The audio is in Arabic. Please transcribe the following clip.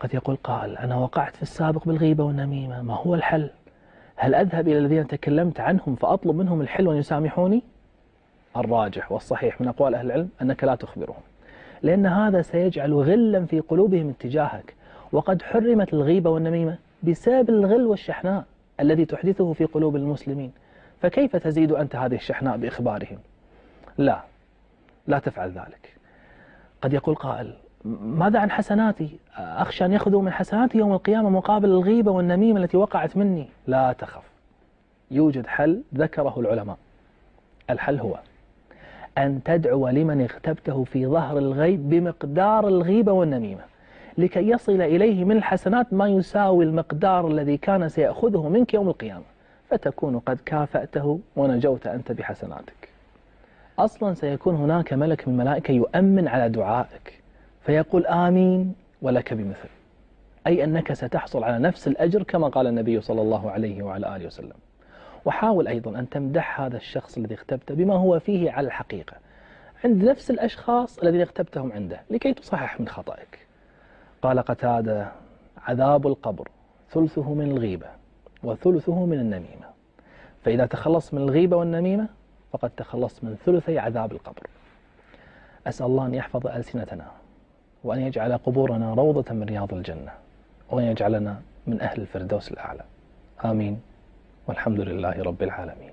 قد يقول قائل أنا وقعت في السابق بالغيبة والنميمة ما هو الحل؟ هل أذهب إلى الذين تكلمت عنهم فأطلب منهم الحل وأن يسامحوني؟ الراجح والصحيح من أقوال أهل العلم أنك لا تخبرهم لأن هذا سيجعل غلا في قلوبهم اتجاهك وقد حرمت الغيبة والنميمة بسبب الغل والشحناء الذي تحدثه في قلوب المسلمين فكيف تزيد أنت هذه الشحناء بإخبارهم؟ لا لا تفعل ذلك. قد يقول قائل ماذا عن حسناتي؟ أخشى أن يأخذوا من حسناتي يوم القيامة مقابل الغيبة والنميمة التي وقعت مني. لا تخف. يوجد حل ذكره العلماء. الحل هو أن تدعو لمن اغتبته في ظهر الغيب بمقدار الغيبة والنميمة. لكي يصل إليه من الحسنات ما يساوي المقدار الذي كان سيأخذه منك يوم القيامة. فتكون قد كافأته ونجوت أنت بحسناتك. أصلا سيكون هناك ملك من الملائكة يؤمن على دعائك. فيقول آمين ولك بمثل. أي أنك ستحصل على نفس الأجر كما قال النبي صلى الله عليه وعلى آله وسلم. وحاول أيضا أن تمدح هذا الشخص الذي اغتبته بما هو فيه على الحقيقة. عند نفس الأشخاص الذين اغتبتهم عنده لكي تصحح من خطأك. قال قتادة عذاب القبر ثلثه من الغيبة وثلثه من النميمة. فإذا تخلص من الغيبة والنميمة فقد تخلصت من ثلثي عذاب القبر. أسأل الله أن يحفظ ألسنتنا. وأن يجعل قبورنا روضة من رياض الجنة وأن يجعلنا من أهل الفردوس الأعلى. آمين. والحمد لله رب العالمين.